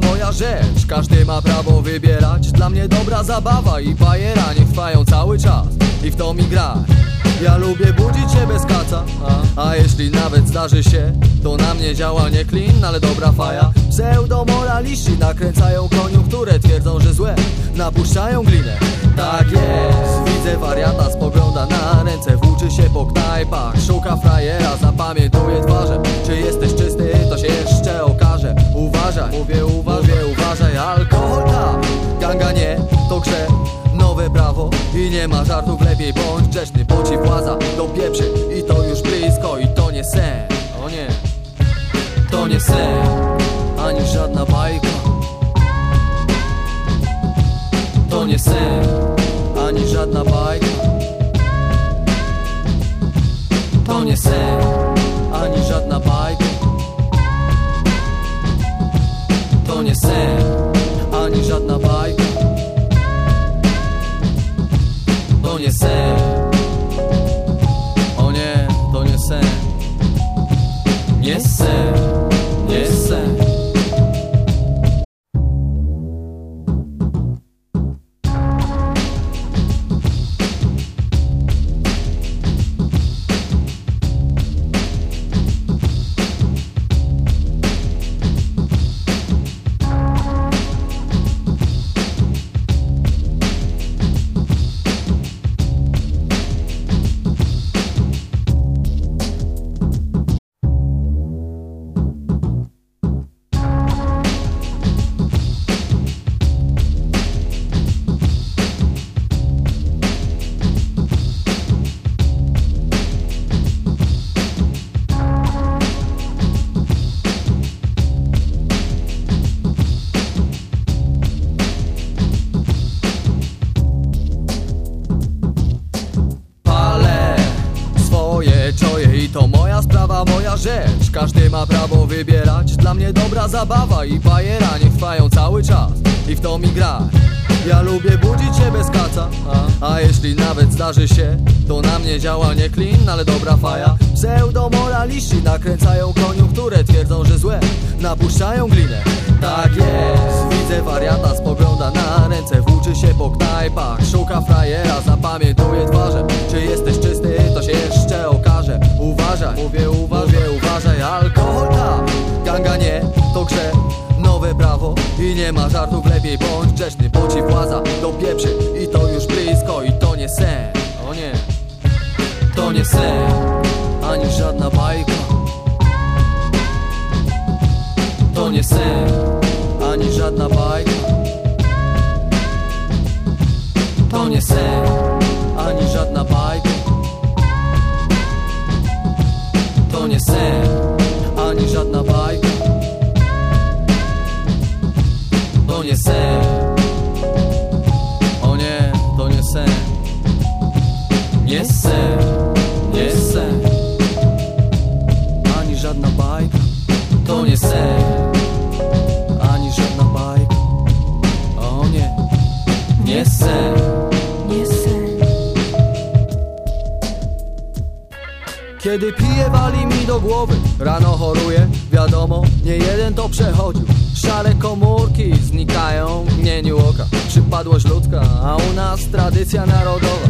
moja rzecz. Każdy ma prawo wybierać. Dla mnie dobra zabawa i bajera. Niech trwają cały czas i w to mi gra. Ja lubię budzić się bez kaca a, a jeśli nawet zdarzy się To na mnie działa nie klin, ale dobra faja. Pseudomoraliści nakręcają koniunkturę Twierdzą, że złe. Napuszczają glinę. Tak jest, widzę wariata Spogląda na ręce, włóczy się po knajpach. Szuka frajera, zapamiętuje twarze. Czy jesteś czysty, to się jeszcze okaże. Uważaj, mówię nie ma żartów, lepiej bądź grzeczny Bo ci władza do pieprzy. I to już blisko i to nie sen. O nie. To nie sen. Ani żadna bajka. To nie sen. Ani żadna bajka. To nie sen. Ani żadna bajka. To nie sen To to moja sprawa, moja rzecz. Każdy ma prawo wybierać. Dla mnie dobra zabawa i bajera Niech trwają cały czas. I w to mi grać Ja lubię budzić się bez kaca. A, a jeśli nawet zdarzy się To na mnie działa nie klin, ale dobra faja. Pseudomoraliści nakręcają koniunkturę Twierdzą, że złe. Napuszczają glinę. Tak jest, widzę wariata Spogląda na ręce, włóczy się po knajpach. Szuka frajera, zapamiętuje twarze. Czy jesteś czysty, nie ma żartów Lepiej bądź grzeczny, bo ci władza do pieprzy I to już blisko i to nie sen. O nie, to nie sen Ani żadna bajka. To nie sen Ani żadna bajka. To nie sen Ani żadna bajka. To nie sen Ani żadna bajka To nie sen Ani żadna bajka. O nie Nie sen Nie sen. Kiedy piję wali mi do głowy. Rano choruję, wiadomo Nie jeden to przechodził. Szare komórki znikają w mgnieniu oka. Przypadłość ludzka, a u nas tradycja narodowa